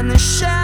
and the shadow